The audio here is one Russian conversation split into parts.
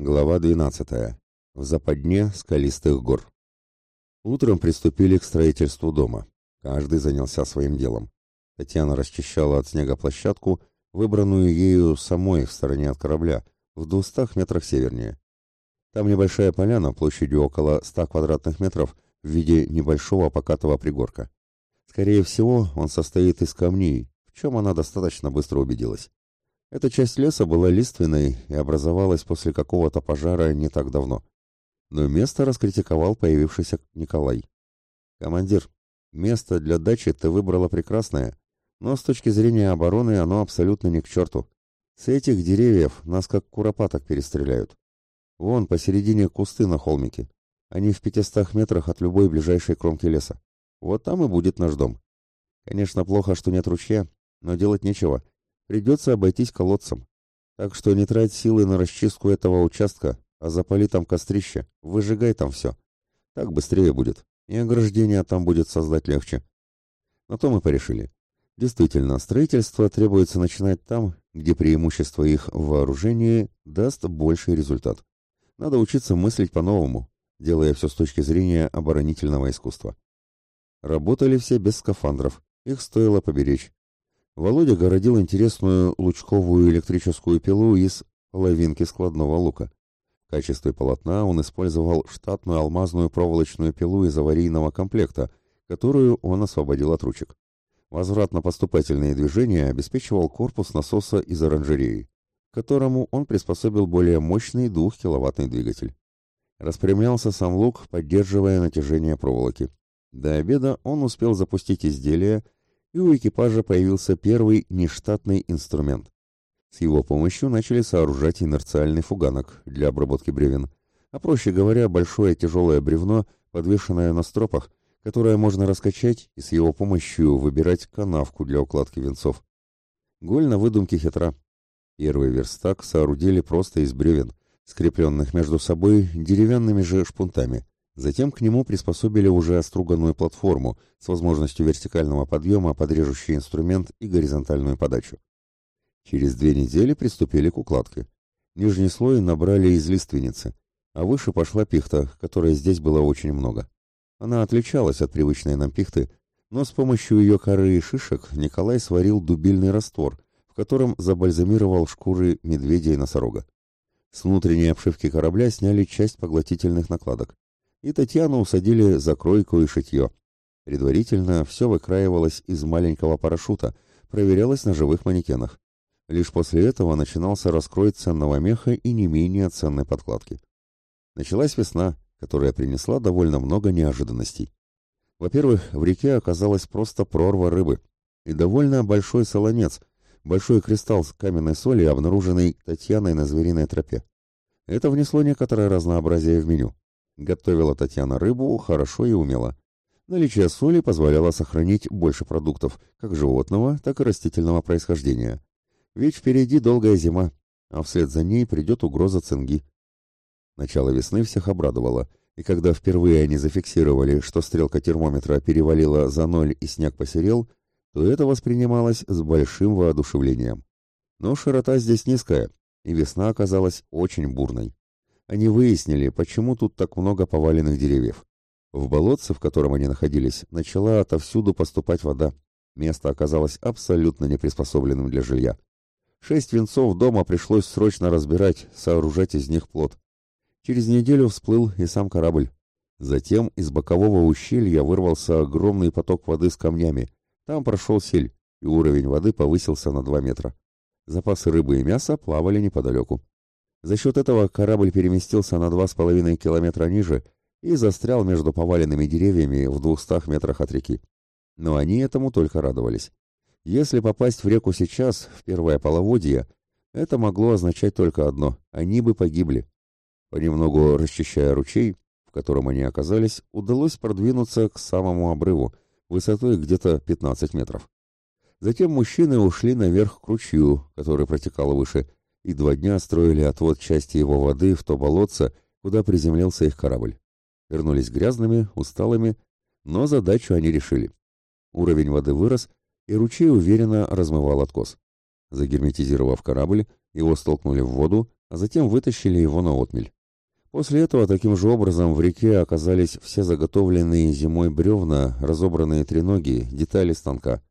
Глава 12. В западне скалистых гор. Утром приступили к строительству дома. Каждый занялся своим делом. Татьяна расчищала от снега площадку, выбранную ею самой в стороне от корабля, в двухстах метрах севернее. Там небольшая поляна площадью около 100 квадратных метров в виде небольшого покатого пригорка. Скорее всего, он состоит из камней, в чем она достаточно быстро убедилась. Эта часть леса была лиственной и образовалась после какого-то пожара не так давно. Но место раскритиковал появившийся Николай. «Командир, место для дачи ты выбрала прекрасное, но с точки зрения обороны оно абсолютно не к черту. С этих деревьев нас как куропаток перестреляют. Вон посередине кусты на холмике. Они в пятистах метрах от любой ближайшей кромки леса. Вот там и будет наш дом. Конечно, плохо, что нет ручья, но делать нечего. Придется обойтись колодцем. Так что не трать силы на расчистку этого участка, а запали там кострище, выжигай там все. Так быстрее будет, и ограждение там будет создать легче. На то мы порешили. Действительно, строительство требуется начинать там, где преимущество их в вооружении даст больший результат. Надо учиться мыслить по-новому, делая все с точки зрения оборонительного искусства. Работали все без скафандров, их стоило поберечь. Володя городил интересную лучковую электрическую пилу из половинки складного лука. В качестве полотна он использовал штатную алмазную проволочную пилу из аварийного комплекта, которую он освободил от ручек. Возвратно-поступательные движения обеспечивал корпус насоса из оранжереи, к которому он приспособил более мощный двухкиловаттный двигатель. Распрямлялся сам лук, поддерживая натяжение проволоки. До обеда он успел запустить изделие и у экипажа появился первый нештатный инструмент. С его помощью начали сооружать инерциальный фуганок для обработки бревен, а проще говоря, большое тяжелое бревно, подвешенное на стропах, которое можно раскачать и с его помощью выбирать канавку для укладки венцов. Голь на выдумке хитра. Первый верстак соорудили просто из бревен, скрепленных между собой деревянными же шпунтами, Затем к нему приспособили уже оструганную платформу с возможностью вертикального подъема под режущий инструмент и горизонтальную подачу. Через две недели приступили к укладке. Нижний слой набрали из лиственницы, а выше пошла пихта, которой здесь было очень много. Она отличалась от привычной нам пихты, но с помощью ее коры и шишек Николай сварил дубильный раствор, в котором забальзамировал шкуры медведя и носорога. С внутренней обшивки корабля сняли часть поглотительных накладок и Татьяну усадили за кройку и шитье. Предварительно все выкраивалось из маленького парашюта, проверялось на живых манекенах. Лишь после этого начинался раскрой ценного меха и не менее ценной подкладки. Началась весна, которая принесла довольно много неожиданностей. Во-первых, в реке оказалась просто прорва рыбы и довольно большой солонец, большой кристалл с каменной соли, обнаруженный Татьяной на звериной тропе. Это внесло некоторое разнообразие в меню. Готовила Татьяна рыбу хорошо и умело. Наличие соли позволяло сохранить больше продуктов, как животного, так и растительного происхождения. Ведь впереди долгая зима, а вслед за ней придет угроза цинги. Начало весны всех обрадовало, и когда впервые они зафиксировали, что стрелка термометра перевалила за ноль и снег посерел, то это воспринималось с большим воодушевлением. Но широта здесь низкая, и весна оказалась очень бурной они выяснили, почему тут так много поваленных деревьев. В болотце, в котором они находились, начала отовсюду поступать вода. Место оказалось абсолютно неприспособленным для жилья. Шесть венцов дома пришлось срочно разбирать, сооружать из них плот. Через неделю всплыл и сам корабль. Затем из бокового ущелья вырвался огромный поток воды с камнями. Там прошел сель, и уровень воды повысился на два метра. Запасы рыбы и мяса плавали неподалеку. За счет этого корабль переместился на 2,5 километра ниже и застрял между поваленными деревьями в 200 метрах от реки. Но они этому только радовались. Если попасть в реку сейчас, в первое половодье, это могло означать только одно – они бы погибли. Понемногу расчищая ручей, в котором они оказались, удалось продвинуться к самому обрыву, высотой где-то 15 метров. Затем мужчины ушли наверх к ручью, который протекал выше, и два дня строили отвод части его воды в то болотце, куда приземлился их корабль. Вернулись грязными, усталыми, но задачу они решили. Уровень воды вырос, и ручей уверенно размывал откос. Загерметизировав корабль, его столкнули в воду а затем вытащили его на отмель. После этого таким же образом в реке оказались все заготовленные зимой бревна, разобранные треноги, детали станка.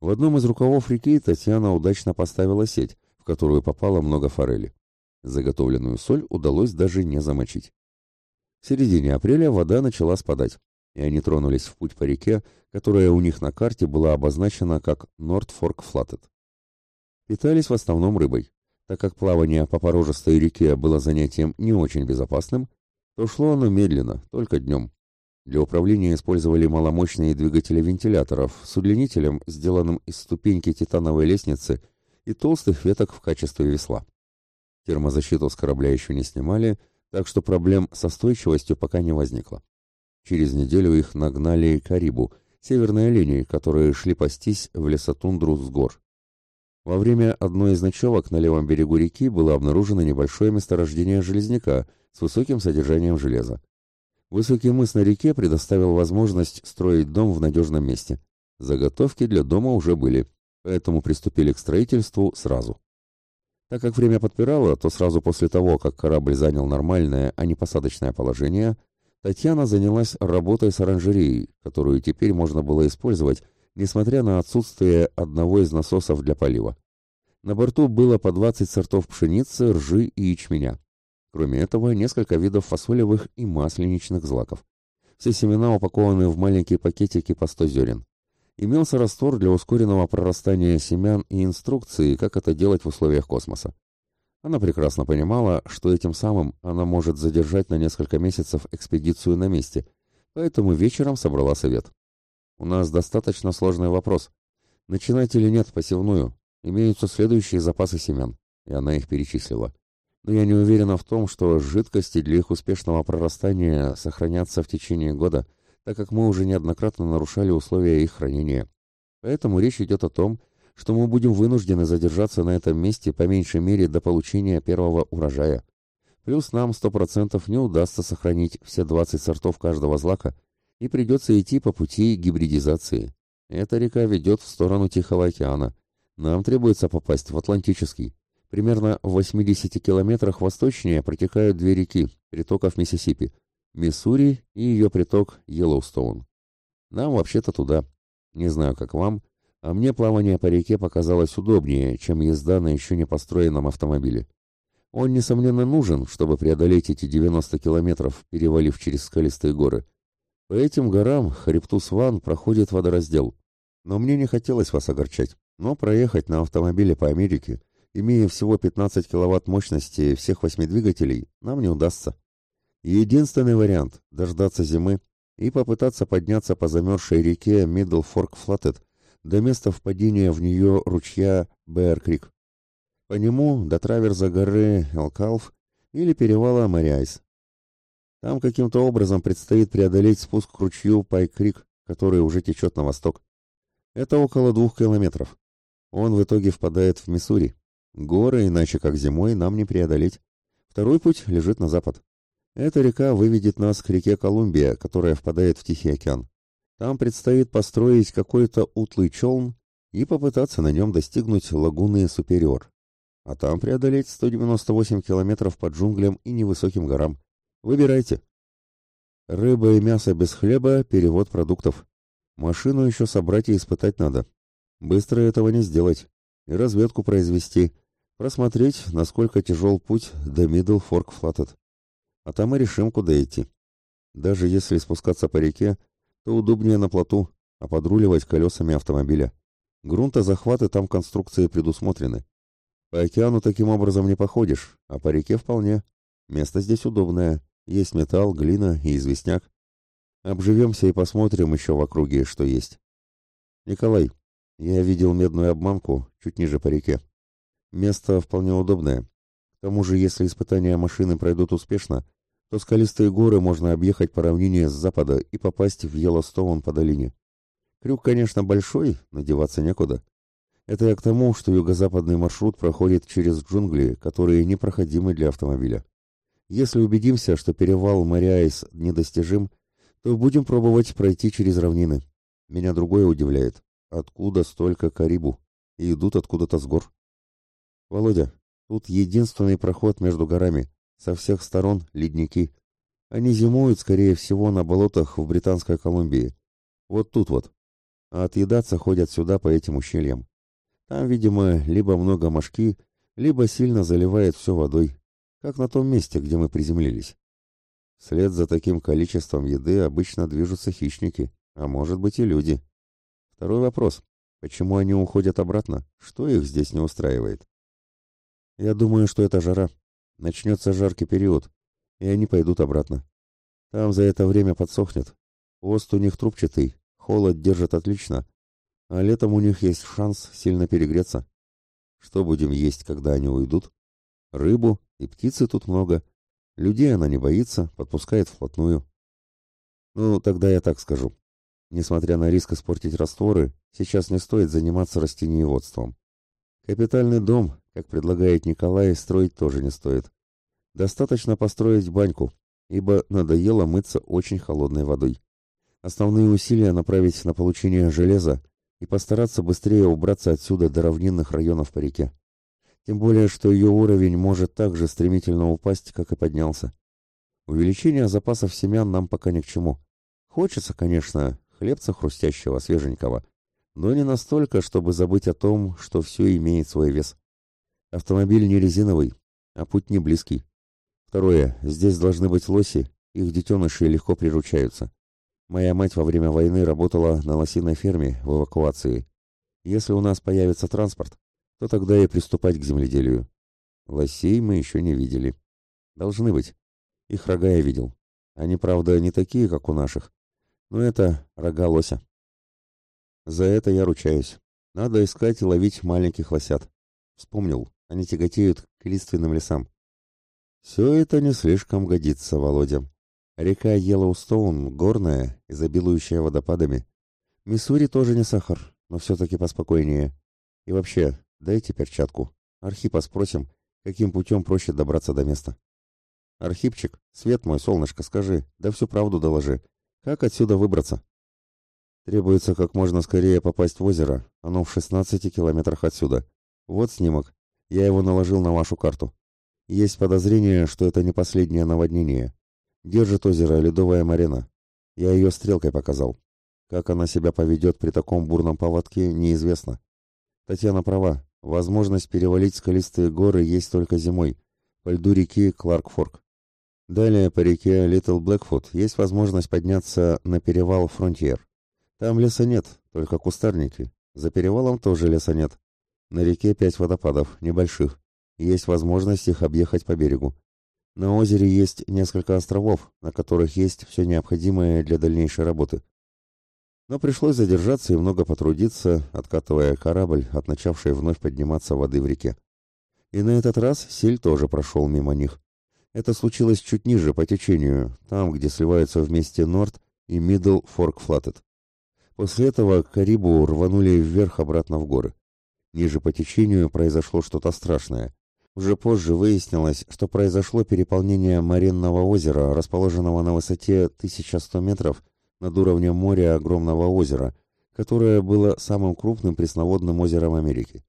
В одном из рукавов реки Татьяна удачно поставила сеть, которую попало много форели. Заготовленную соль удалось даже не замочить. В середине апреля вода начала спадать, и они тронулись в путь по реке, которая у них на карте была обозначена как Нордфорк Флаттед. Питались в основном рыбой. Так как плавание по порожистой реке было занятием не очень безопасным, то шло оно медленно, только днем. Для управления использовали маломощные двигатели вентиляторов с удлинителем, сделанным из ступеньки титановой лестницы и толстых веток в качестве весла. Термозащиту с корабля еще не снимали, так что проблем с остойчивостью пока не возникло. Через неделю их нагнали Карибу, северные олени, которые шли пастись в лесотундру с гор. Во время одной из ночевок на левом берегу реки было обнаружено небольшое месторождение железняка с высоким содержанием железа. Высокий мыс на реке предоставил возможность строить дом в надежном месте. Заготовки для дома уже были, поэтому приступили к строительству сразу. Так как время подпирало, то сразу после того, как корабль занял нормальное, а не посадочное положение, Татьяна занялась работой с оранжереей, которую теперь можно было использовать несмотря на отсутствие одного из насосов для полива. На борту было по 20 сортов пшеницы, ржи и ячменя. Кроме этого, несколько видов фасолевых и масленичных злаков. Все семена упакованы в маленькие пакетики по 100 зерен. Имелся раствор для ускоренного прорастания семян и инструкции, как это делать в условиях космоса. Она прекрасно понимала, что этим самым она может задержать на несколько месяцев экспедицию на месте, поэтому вечером собрала совет. У нас достаточно сложный вопрос. Начинать или нет посевную? Имеются следующие запасы семян. И она их перечислила. Но я не уверена в том, что жидкости для их успешного прорастания сохранятся в течение года, так как мы уже неоднократно нарушали условия их хранения. Поэтому речь идет о том, что мы будем вынуждены задержаться на этом месте по меньшей мере до получения первого урожая. Плюс нам 100% не удастся сохранить все 20 сортов каждого злака, и придется идти по пути гибридизации. Эта река ведет в сторону Тихого океана. Нам требуется попасть в Атлантический. Примерно в 80 километрах восточнее протекают две реки, притоков Миссисипи, Миссури и ее приток Йеллоустоун. Нам вообще-то туда. Не знаю, как вам, а мне плавание по реке показалось удобнее, чем езда на еще не построенном автомобиле. Он, несомненно, нужен, чтобы преодолеть эти 90 километров, перевалив через скалистые горы, по этим горам, хребту Сван, проходит водораздел. Но мне не хотелось вас огорчать. Но проехать на автомобиле по Америке, имея всего 15 киловатт мощности всех восьми двигателей, нам не удастся. Единственный вариант – дождаться зимы и попытаться подняться по замерзшей реке Мидл Форк Флаттед до места впадения в нее ручья Бэр-Крик. По нему до траверза горы Элкалф или перевала Мариайс. Там каким-то образом предстоит преодолеть спуск к ручью Пайк-Крик, который уже течет на восток. Это около двух километров. Он в итоге впадает в Миссури. Горы, иначе как зимой, нам не преодолеть. Второй путь лежит на запад. Эта река выведет нас к реке Колумбия, которая впадает в Тихий океан. Там предстоит построить какой-то утлый челн и попытаться на нем достигнуть лагуны Супериор. А там преодолеть 198 километров по джунглям и невысоким горам. Выбирайте. Рыба и мясо без хлеба – перевод продуктов. Машину еще собрать и испытать надо. Быстро этого не сделать. И разведку произвести. Просмотреть, насколько тяжел путь до Мидл Форк Флаттед. А там и решим, куда идти. Даже если спускаться по реке, то удобнее на плоту, а подруливать колесами автомобиля. Грунтозахваты там конструкции предусмотрены. По океану таким образом не походишь, а по реке вполне. Место здесь удобное. Есть металл, глина и известняк. Обживемся и посмотрим еще в округе, что есть. Николай, я видел медную обманку чуть ниже по реке. Место вполне удобное. К тому же, если испытания машины пройдут успешно, то скалистые горы можно объехать по равнине с запада и попасть в Йеллоустоун по долине. Крюк, конечно, большой, но деваться некуда. Это я к тому, что юго-западный маршрут проходит через джунгли, которые непроходимы для автомобиля. Если убедимся, что перевал Мариайс недостижим, то будем пробовать пройти через равнины. Меня другое удивляет. Откуда столько карибу? И идут откуда-то с гор. Володя, Тут единственный проход между горами. Со всех сторон ледники. Они зимуют, скорее всего, на болотах в Британской Колумбии. Вот тут вот. А отъедаться ходят сюда по этим ущельям. Там, видимо, либо много мошки, либо сильно заливает все водой, как на том месте, где мы приземлились. Вслед за таким количеством еды обычно движутся хищники, а может быть и люди. Второй вопрос. Почему они уходят обратно? Что их здесь не устраивает? Я думаю, что это жара. Начнется жаркий период, и они пойдут обратно. Там за это время подсохнет. Хвост у них трубчатый, холод держит отлично, а летом у них есть шанс сильно перегреться. Что будем есть, когда они уйдут? Рыбу и птицы тут много. Людей она не боится, подпускает вплотную. Ну, тогда я так скажу. Несмотря на риск испортить растворы, сейчас не стоит заниматься растениеводством. Капитальный дом, как предлагает Николай, строить тоже не стоит. Достаточно построить баньку, ибо надоело мыться очень холодной водой. Основные усилия направить на получение железа и постараться быстрее убраться отсюда до равнинных районов по реке. Тем более, что ее уровень может так же стремительно упасть, как и поднялся. Увеличение запасов семян нам пока ни к чему. Хочется, конечно, хлебца хрустящего, свеженького, но не настолько, чтобы забыть о том, что все имеет свой вес. Автомобиль не резиновый, а путь не близкий. Второе. Здесь должны быть лоси, их детеныши легко приручаются. Моя мать во время войны работала на лосиной ферме в эвакуации. Если у нас появится транспорт, то тогда и приступать к земледелию. Лосей мы еще не видели. Должны быть. Их рога я видел. Они, правда, не такие, как у наших. Но это рога лося. За это я ручаюсь. Надо искать и ловить маленьких лосят. Вспомнил, они тяготеют к лиственным лесам. Все это не слишком годится, Володя. Река Йеллоустоун горная, изобилующая водопадами. Миссури тоже не сахар, но все-таки поспокойнее. И вообще, дайте перчатку. Архипа спросим, каким путем проще добраться до места. Архипчик, свет мой, солнышко, скажи, да всю правду доложи. Как отсюда выбраться? Требуется как можно скорее попасть в озеро. Оно в 16 километрах отсюда. Вот снимок. Я его наложил на вашу карту. Есть подозрение, что это не последнее наводнение. Держит озеро ледовая марена. Я ее стрелкой показал. Как она себя поведет при таком бурном поводке, неизвестно. Татьяна права. Возможность перевалить скалистые горы есть только зимой, по льду реки Кларкфорк. Далее по реке Литл Блэкфут есть возможность подняться на перевал Фронтьер. Там леса нет, только кустарники. За перевалом тоже леса нет. На реке пять водопадов, небольших. Есть возможность их объехать по берегу. На озере есть несколько островов, на которых есть все необходимое для дальнейшей работы. Но пришлось задержаться и много потрудиться, откатывая корабль от начавшей вновь подниматься воды в реке. И на этот раз Силь тоже прошел мимо них. Это случилось чуть ниже по течению, там, где сливаются вместе Норт и Мидл Форк Флаттед. После этого Карибу рванули вверх обратно в горы. Ниже по течению произошло что-то страшное. Уже позже выяснилось, что произошло переполнение Маринного озера, расположенного на высоте 1100 метров над уровнем моря огромного озера, которое было самым крупным пресноводным озером Америки.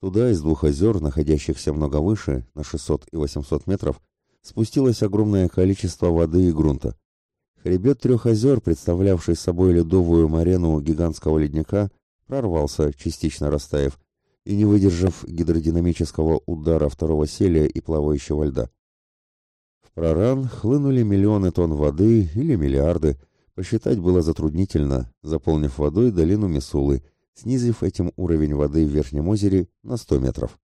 Туда из двух озер, находящихся много выше, на 600 и 800 метров, спустилось огромное количество воды и грунта. Хребет трех озер, представлявший собой ледовую марену гигантского ледника, прорвался, частично растаяв, и не выдержав гидродинамического удара второго селия и плавающего льда. В проран хлынули миллионы тонн воды или миллиарды, посчитать было затруднительно, заполнив водой долину Мисулы, снизив этим уровень воды в Верхнем озере на 100 метров.